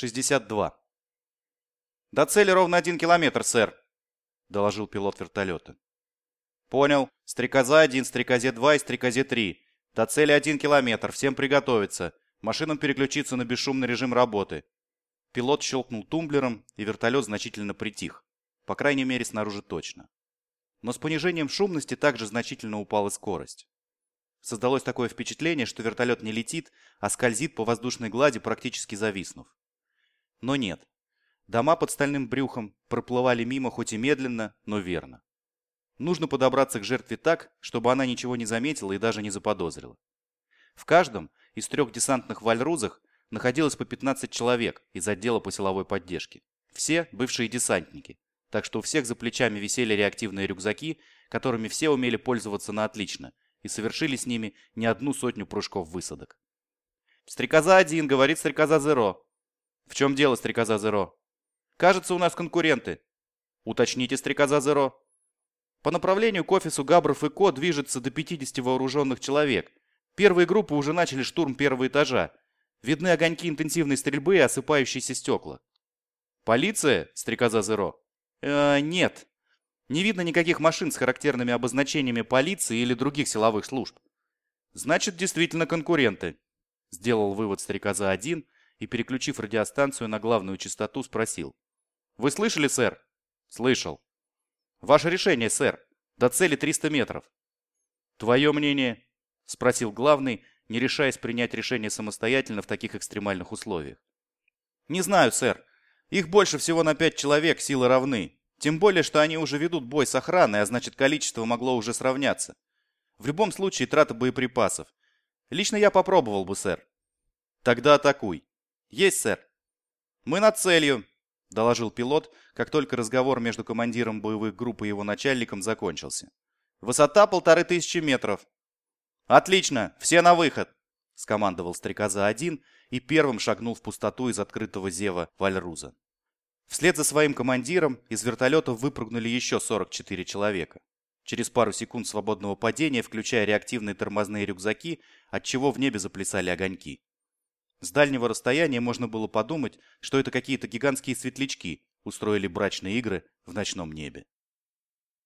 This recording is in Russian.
62. «До цели ровно один километр, сэр», — доложил пилот вертолета. «Понял. Стрекоза-1, Стрекозе-2 и Стрекозе-3. До цели один километр. Всем приготовиться. Машинам переключиться на бесшумный режим работы». Пилот щелкнул тумблером, и вертолет значительно притих. По крайней мере, снаружи точно. Но с понижением шумности также значительно упала скорость. Создалось такое впечатление, что вертолет не летит, а скользит по воздушной глади, практически зависнув. Но нет. Дома под стальным брюхом проплывали мимо хоть и медленно, но верно. Нужно подобраться к жертве так, чтобы она ничего не заметила и даже не заподозрила. В каждом из трех десантных вальрузах находилось по 15 человек из отдела по силовой поддержке. Все бывшие десантники, так что у всех за плечами висели реактивные рюкзаки, которыми все умели пользоваться на отлично, и совершили с ними не одну сотню прыжков-высадок. «Стрекоза-1», — говорит Стрекоза-0. «В чем дело, Стрекоза-0?» Кажется, у нас конкуренты. Уточните, стрекоза Зеро. По направлению к офису Габров и Ко движется до 50 вооруженных человек. Первые группы уже начали штурм первого этажа. Видны огоньки интенсивной стрельбы и осыпающиеся стекла. Полиция, стрекоза Зеро? Э, нет. Не видно никаких машин с характерными обозначениями полиции или других силовых служб. Значит, действительно конкуренты. Сделал вывод стрекоза 1 и, переключив радиостанцию на главную частоту, спросил. Вы слышали, сэр? Слышал. Ваше решение, сэр. До цели 300 метров. Твое мнение? Спросил главный, не решаясь принять решение самостоятельно в таких экстремальных условиях. Не знаю, сэр. Их больше всего на пять человек, силы равны. Тем более, что они уже ведут бой с охраной, а значит количество могло уже сравняться. В любом случае, трата боеприпасов. Лично я попробовал бы, сэр. Тогда атакуй. Есть, сэр. Мы над целью, — доложил пилот, как только разговор между командиром боевых групп и его начальником закончился. «Высота полторы тысячи метров». «Отлично! Все на выход!» — скомандовал Стрекоза-1 и первым шагнул в пустоту из открытого зева Вальруза. Вслед за своим командиром из вертолета выпрыгнули еще 44 человека. Через пару секунд свободного падения, включая реактивные тормозные рюкзаки, отчего в небе заплясали огоньки. С дальнего расстояния можно было подумать, что это какие-то гигантские светлячки устроили брачные игры в ночном небе.